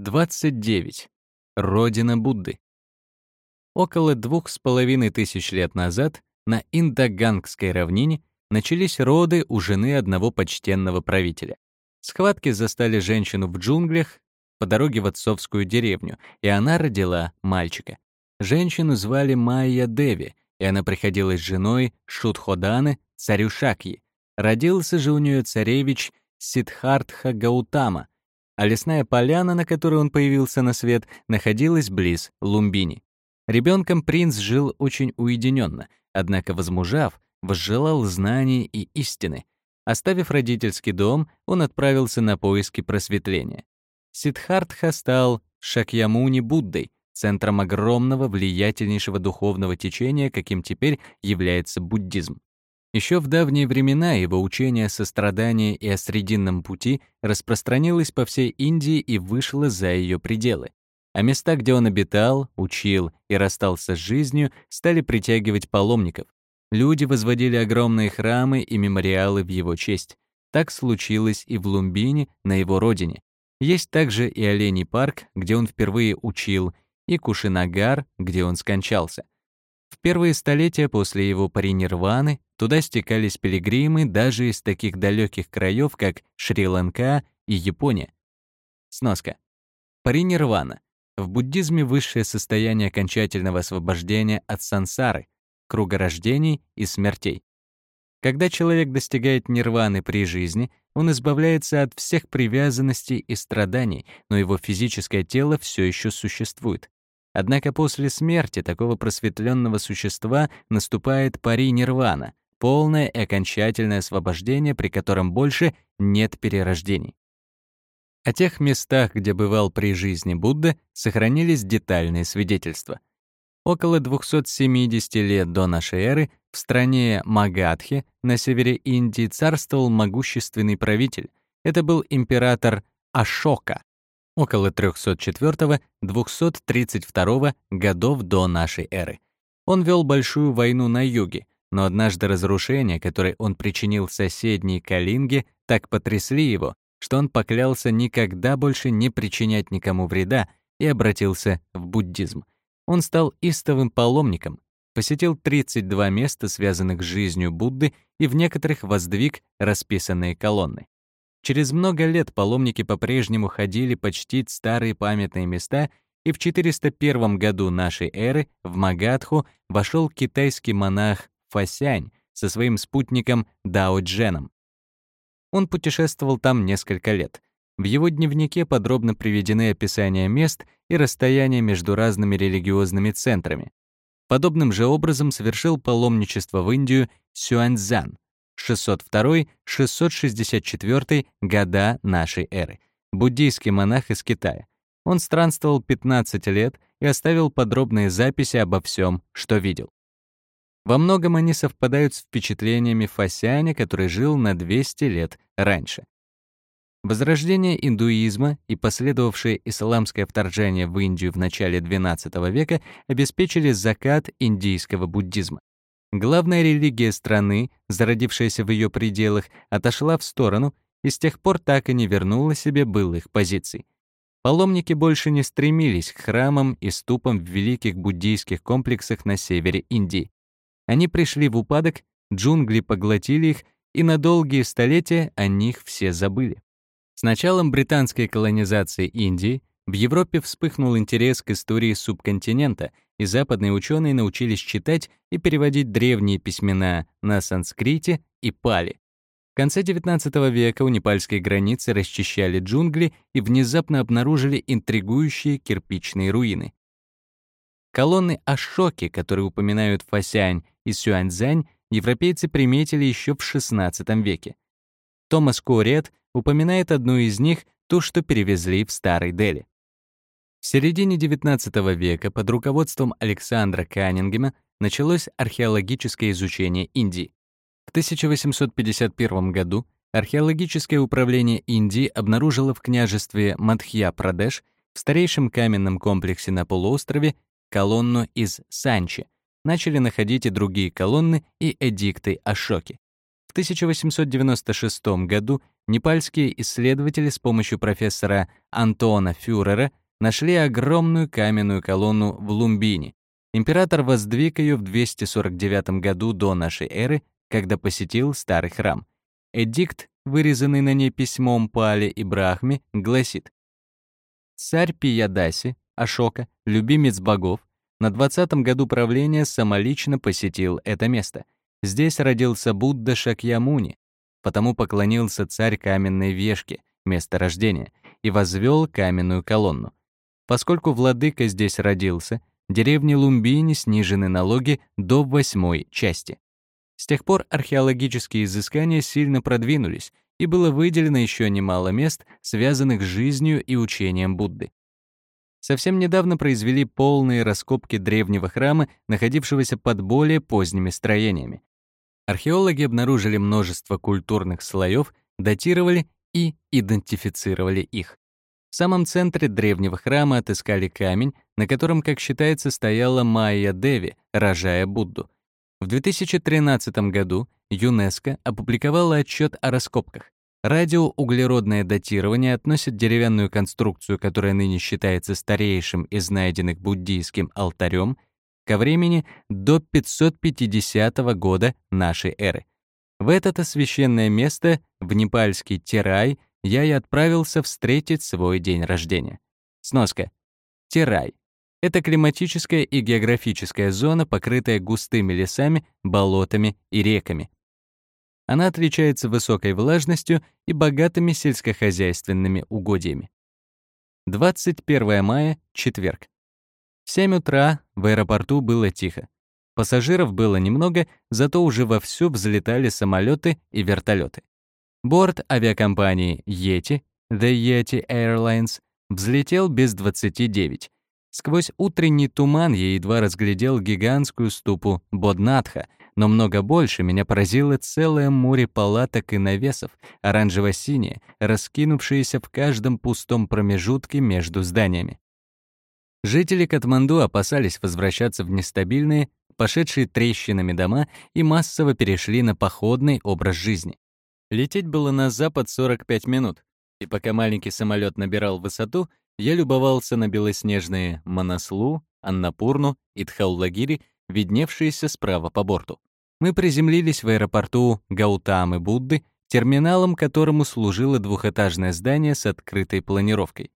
29. Родина Будды. Около двух с половиной тысяч лет назад на Индогангской равнине начались роды у жены одного почтенного правителя. Схватки застали женщину в джунглях по дороге в отцовскую деревню, и она родила мальчика. Женщину звали Майя Деви, и она приходилась женой Шутходаны, царю Шакьи. Родился же у нее царевич Сидхартха Гаутама, а лесная поляна, на которой он появился на свет, находилась близ Лумбини. Ребенком принц жил очень уединенно, однако, возмужав, возжелал знаний и истины. Оставив родительский дом, он отправился на поиски просветления. Сиддхартха стал Шакьямуни Буддой, центром огромного влиятельнейшего духовного течения, каким теперь является буддизм. Еще в давние времена его учение о сострадании и о срединном пути распространилось по всей Индии и вышло за ее пределы. А места, где он обитал, учил и расстался с жизнью, стали притягивать паломников. Люди возводили огромные храмы и мемориалы в его честь. Так случилось и в Лумбине, на его родине. Есть также и Оленей парк, где он впервые учил, и Кушинагар, где он скончался. В первые столетия после его паринирваны туда стекались пилигримы даже из таких далеких краев, как Шри-Ланка и Япония. Сноска. Паринирвана. В буддизме высшее состояние окончательного освобождения от сансары, круга рождений и смертей. Когда человек достигает нирваны при жизни, он избавляется от всех привязанностей и страданий, но его физическое тело все еще существует. Однако после смерти такого просветленного существа наступает пари нирвана, полное и окончательное освобождение, при котором больше нет перерождений. О тех местах, где бывал при жизни Будда, сохранились детальные свидетельства. Около 270 лет до нашей эры в стране Магадхи на севере Индии царствовал могущественный правитель. Это был император Ашока, около 304-232 годов до нашей эры. Он вел большую войну на юге, но однажды разрушения, которые он причинил соседней Калинге, так потрясли его, что он поклялся никогда больше не причинять никому вреда и обратился в буддизм. Он стал истовым паломником, посетил 32 места, связанных с жизнью Будды, и в некоторых воздвиг расписанные колонны. Через много лет паломники по-прежнему ходили почтить старые памятные места, и в 401 году нашей эры в Магадху вошел китайский монах Фасянь со своим спутником Дао Дженом. Он путешествовал там несколько лет. В его дневнике подробно приведены описания мест и расстояния между разными религиозными центрами. Подобным же образом совершил паломничество в Индию Сюаньцзян, 602-664 года нашей эры, буддийский монах из Китая. Он странствовал 15 лет и оставил подробные записи обо всем, что видел. Во многом они совпадают с впечатлениями Фасяня, который жил на 200 лет раньше. Возрождение индуизма и последовавшее исламское вторжение в Индию в начале XII века обеспечили закат индийского буддизма. Главная религия страны, зародившаяся в ее пределах, отошла в сторону и с тех пор так и не вернула себе былых позиций. Паломники больше не стремились к храмам и ступам в великих буддийских комплексах на севере Индии. Они пришли в упадок, джунгли поглотили их, и на долгие столетия о них все забыли. С началом британской колонизации Индии в Европе вспыхнул интерес к истории субконтинента, и западные ученые научились читать и переводить древние письмена на санскрите и пали. В конце XIX века у непальской границы расчищали джунгли и внезапно обнаружили интригующие кирпичные руины. Колонны Ашоки, которые упоминают Фасянь и Сюаньцзянь, европейцы приметили еще в XVI веке. Томас Куорет упоминает одну из них, ту, что перевезли в Старый Дели. В середине XIX века под руководством Александра Каннингема началось археологическое изучение Индии. В 1851 году археологическое управление Индии обнаружило в княжестве Мадхья-Прадеш в старейшем каменном комплексе на полуострове колонну из Санчи. Начали находить и другие колонны и эдикты Ашоки. В 1896 году непальские исследователи с помощью профессора Антона Фюрера нашли огромную каменную колонну в Лумбине. Император воздвиг ее в 249 году до нашей эры, когда посетил старый храм. Эдикт, вырезанный на ней письмом Пали и Брахме, гласит «Царь Пиядаси, Ашока, любимец богов, на 20-м году правления самолично посетил это место. Здесь родился Будда Шакьямуни, потому поклонился царь каменной вешке, место рождения, и возвел каменную колонну. Поскольку владыка здесь родился, деревне Лумбини снижены налоги до восьмой части. С тех пор археологические изыскания сильно продвинулись, и было выделено еще немало мест, связанных с жизнью и учением Будды. Совсем недавно произвели полные раскопки древнего храма, находившегося под более поздними строениями. Археологи обнаружили множество культурных слоев, датировали и идентифицировали их. В самом центре древнего храма отыскали камень, на котором, как считается, стояла Майя Деви, рожая Будду. В 2013 году ЮНЕСКО опубликовала отчет о раскопках. Радиоуглеродное датирование относит деревянную конструкцию, которая ныне считается старейшим из найденных буддийским алтарем, ко времени до 550 года нашей эры. В это священное место, в непальский Терай, я и отправился встретить свой день рождения. Сноска. Терай. Это климатическая и географическая зона, покрытая густыми лесами, болотами и реками. Она отличается высокой влажностью и богатыми сельскохозяйственными угодьями. 21 мая, четверг. В 7 утра в аэропорту было тихо. Пассажиров было немного, зато уже вовсю взлетали самолеты и вертолеты. Борт авиакомпании Yeti, The Yeti Airlines, взлетел без 29. Сквозь утренний туман я едва разглядел гигантскую ступу Боднатха — но много больше меня поразило целое море палаток и навесов, оранжево-синие, раскинувшиеся в каждом пустом промежутке между зданиями. Жители Катманду опасались возвращаться в нестабильные, пошедшие трещинами дома и массово перешли на походный образ жизни. Лететь было на запад 45 минут, и пока маленький самолет набирал высоту, я любовался на белоснежные Манаслу, Аннапурну и Тхаулагири видневшиеся справа по борту. Мы приземлились в аэропорту Гаутамы Будды, терминалом которому служило двухэтажное здание с открытой планировкой.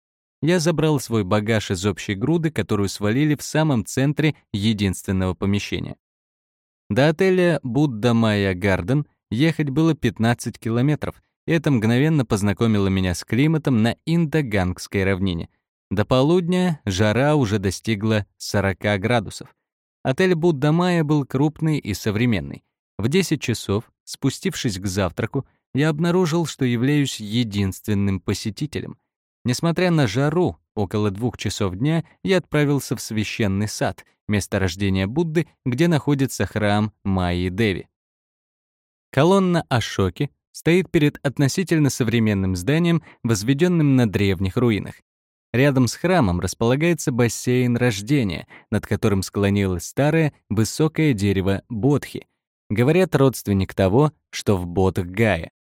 Я забрал свой багаж из общей груды, которую свалили в самом центре единственного помещения. До отеля Будда Майя Гарден ехать было 15 километров, и это мгновенно познакомило меня с климатом на Индогангской равнине. До полудня жара уже достигла 40 градусов. Отель Будда Майя был крупный и современный. В 10 часов, спустившись к завтраку, я обнаружил, что являюсь единственным посетителем. Несмотря на жару, около двух часов дня я отправился в священный сад, место рождения Будды, где находится храм Майи Деви. Колонна Ашоки стоит перед относительно современным зданием, возведенным на древних руинах. Рядом с храмом располагается бассейн рождения, над которым склонилось старое высокое дерево бодхи. Говорят, родственник того, что в Бодх-Гае.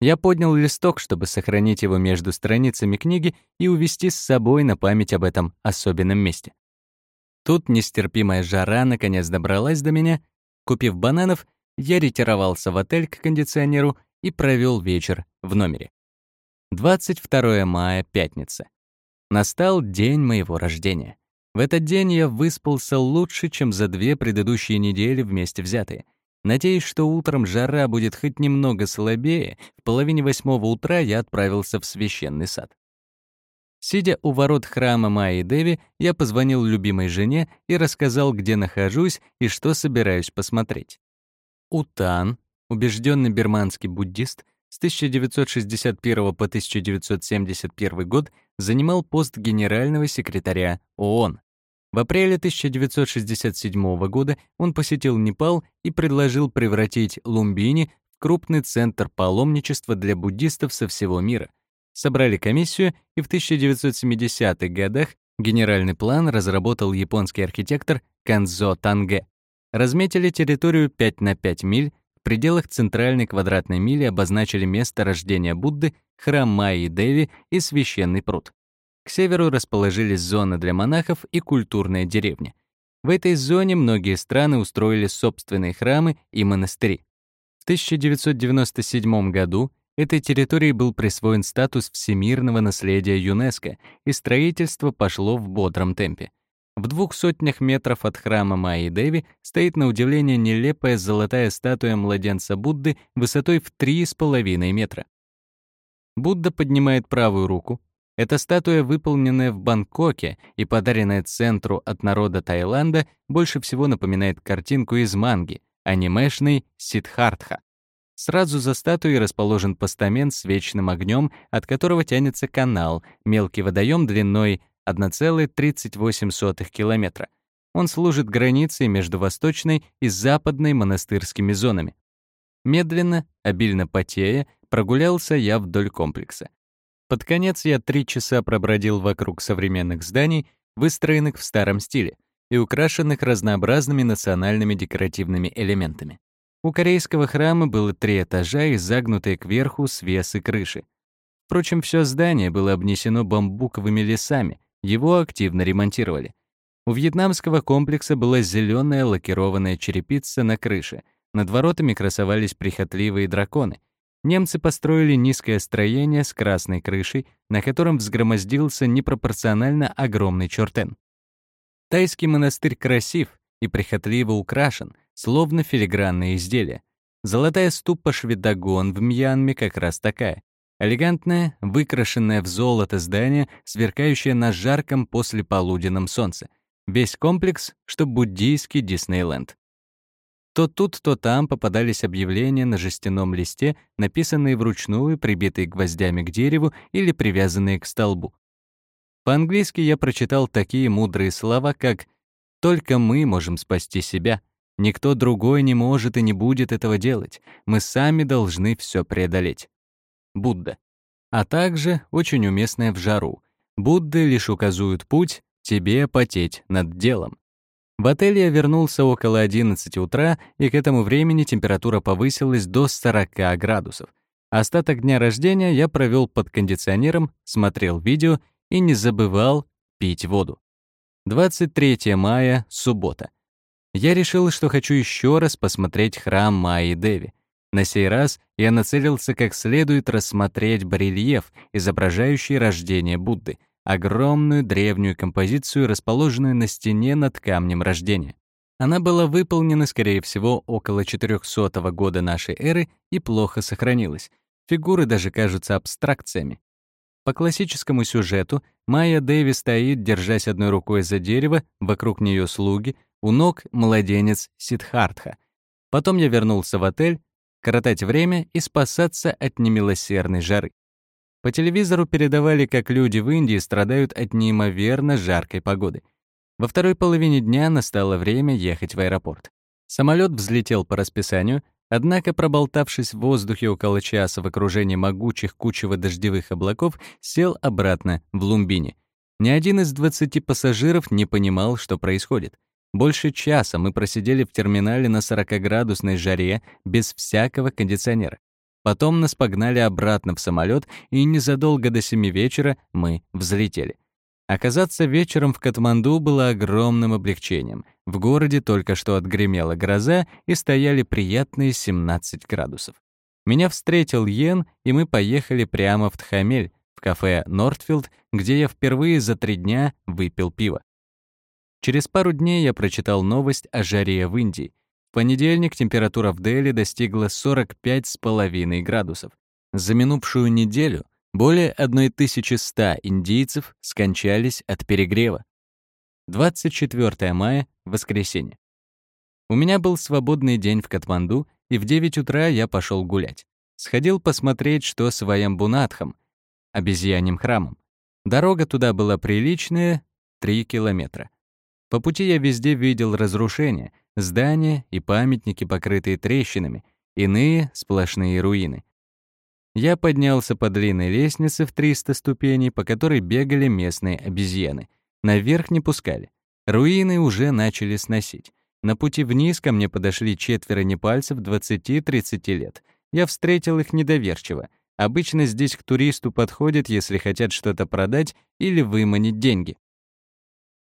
Я поднял листок, чтобы сохранить его между страницами книги и увести с собой на память об этом особенном месте. Тут нестерпимая жара наконец добралась до меня. Купив бананов, я ретировался в отель к кондиционеру и провел вечер в номере. 22 мая, пятница. Настал день моего рождения. В этот день я выспался лучше, чем за две предыдущие недели вместе взятые. Надеюсь, что утром жара будет хоть немного слабее, в половине восьмого утра я отправился в священный сад. Сидя у ворот храма Майи Деви, я позвонил любимой жене и рассказал, где нахожусь и что собираюсь посмотреть. Утан, убежденный бирманский буддист, с 1961 по 1971 год занимал пост генерального секретаря ООН. В апреле 1967 года он посетил Непал и предложил превратить Лумбини в крупный центр паломничества для буддистов со всего мира. Собрали комиссию, и в 1970-х годах генеральный план разработал японский архитектор Канзо Танге. Разметили территорию 5 на 5 миль, пределах центральной квадратной мили обозначили место рождения Будды, храм Майи Деви и священный пруд. К северу расположились зона для монахов и культурная деревня. В этой зоне многие страны устроили собственные храмы и монастыри. В 1997 году этой территории был присвоен статус всемирного наследия ЮНЕСКО, и строительство пошло в бодром темпе. В двух сотнях метров от храма Майи Деви стоит на удивление нелепая золотая статуя младенца Будды высотой в 3,5 метра. Будда поднимает правую руку. Эта статуя, выполненная в Бангкоке и подаренная центру от народа Таиланда, больше всего напоминает картинку из манги, анимешный Сидхартха. Сразу за статуей расположен постамент с вечным огнем, от которого тянется канал, мелкий водоем длиной 1,38 километра. Он служит границей между восточной и западной монастырскими зонами. Медленно, обильно потея, прогулялся я вдоль комплекса. Под конец я три часа пробродил вокруг современных зданий, выстроенных в старом стиле и украшенных разнообразными национальными декоративными элементами. У корейского храма было три этажа и загнутые кверху свесы крыши. Впрочем, все здание было обнесено бамбуковыми лесами, его активно ремонтировали. У вьетнамского комплекса была зеленая лакированная черепица на крыше. Над воротами красовались прихотливые драконы. Немцы построили низкое строение с красной крышей, на котором взгромоздился непропорционально огромный чертен. Тайский монастырь красив и прихотливо украшен, словно филигранное изделие. Золотая ступа Шведогон в Мьянме как раз такая. Элегантное, выкрашенное в золото здание, сверкающее на жарком послеполуденном солнце. Весь комплекс, что буддийский Диснейленд. То тут, то там попадались объявления на жестяном листе, написанные вручную, прибитые гвоздями к дереву или привязанные к столбу. По-английски я прочитал такие мудрые слова, как «Только мы можем спасти себя. Никто другой не может и не будет этого делать. Мы сами должны все преодолеть». Будда. А также, очень уместное в жару, Будды лишь указывают путь, тебе потеть над делом. В отель я вернулся около 11 утра, и к этому времени температура повысилась до 40 градусов. Остаток дня рождения я провел под кондиционером, смотрел видео и не забывал пить воду. 23 мая, суббота. Я решил, что хочу еще раз посмотреть храм Майи Деви. На сей раз я нацелился как следует рассмотреть барельеф, изображающий рождение Будды, огромную древнюю композицию, расположенную на стене над камнем рождения. Она была выполнена, скорее всего, около 400 года нашей эры и плохо сохранилась. Фигуры даже кажутся абстракциями. По классическому сюжету Майя Дэви стоит, держась одной рукой за дерево, вокруг нее слуги, у ног младенец Сидхартха. Потом я вернулся в отель, коротать время и спасаться от немилосердной жары. По телевизору передавали, как люди в Индии страдают от неимоверно жаркой погоды. Во второй половине дня настало время ехать в аэропорт. Самолет взлетел по расписанию, однако, проболтавшись в воздухе около часа в окружении могучих кучево-дождевых облаков, сел обратно в Лумбине. Ни один из 20 пассажиров не понимал, что происходит. Больше часа мы просидели в терминале на 40-градусной жаре без всякого кондиционера. Потом нас погнали обратно в самолет, и незадолго до 7 вечера мы взлетели. Оказаться вечером в Катманду было огромным облегчением. В городе только что отгремела гроза, и стояли приятные 17 градусов. Меня встретил Йен, и мы поехали прямо в Тхамель, в кафе «Нортфилд», где я впервые за три дня выпил пиво. Через пару дней я прочитал новость о жаре в Индии. В понедельник температура в Дели достигла 45,5 градусов. За минувшую неделю более 1100 индийцев скончались от перегрева. 24 мая, воскресенье. У меня был свободный день в Катманду, и в 9 утра я пошел гулять. Сходил посмотреть, что с Ваямбунатхом, обезьяньим храмом. Дорога туда была приличная — 3 километра. По пути я везде видел разрушения, здания и памятники, покрытые трещинами, иные — сплошные руины. Я поднялся по длинной лестнице в 300 ступеней, по которой бегали местные обезьяны. Наверх не пускали. Руины уже начали сносить. На пути вниз ко мне подошли четверо непальцев 20-30 лет. Я встретил их недоверчиво. Обычно здесь к туристу подходят, если хотят что-то продать или выманить деньги.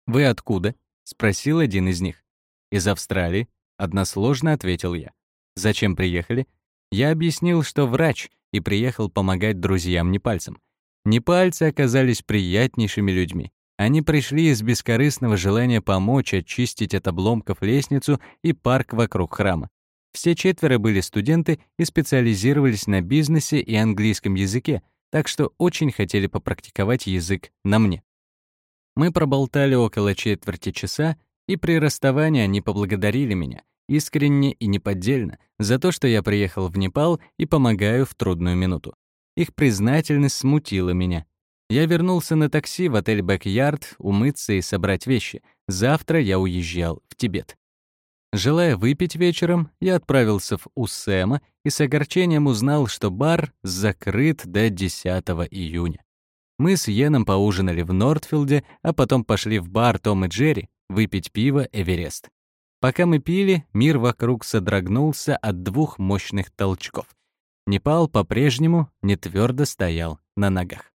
«Вы откуда?» — спросил один из них. «Из Австралии», — односложно ответил я. «Зачем приехали?» Я объяснил, что врач, и приехал помогать друзьям непальцам. Непальцы оказались приятнейшими людьми. Они пришли из бескорыстного желания помочь очистить от обломков лестницу и парк вокруг храма. Все четверо были студенты и специализировались на бизнесе и английском языке, так что очень хотели попрактиковать язык на мне. Мы проболтали около четверти часа, и при расставании они поблагодарили меня, искренне и неподдельно, за то, что я приехал в Непал и помогаю в трудную минуту. Их признательность смутила меня. Я вернулся на такси в отель «Бэк-Ярд» умыться и собрать вещи. Завтра я уезжал в Тибет. Желая выпить вечером, я отправился в Усэма и с огорчением узнал, что бар закрыт до 10 июня. Мы с Йеном поужинали в Нортфилде, а потом пошли в бар Том и Джерри выпить пиво «Эверест». Пока мы пили, мир вокруг содрогнулся от двух мощных толчков. Непал по-прежнему не твердо стоял на ногах.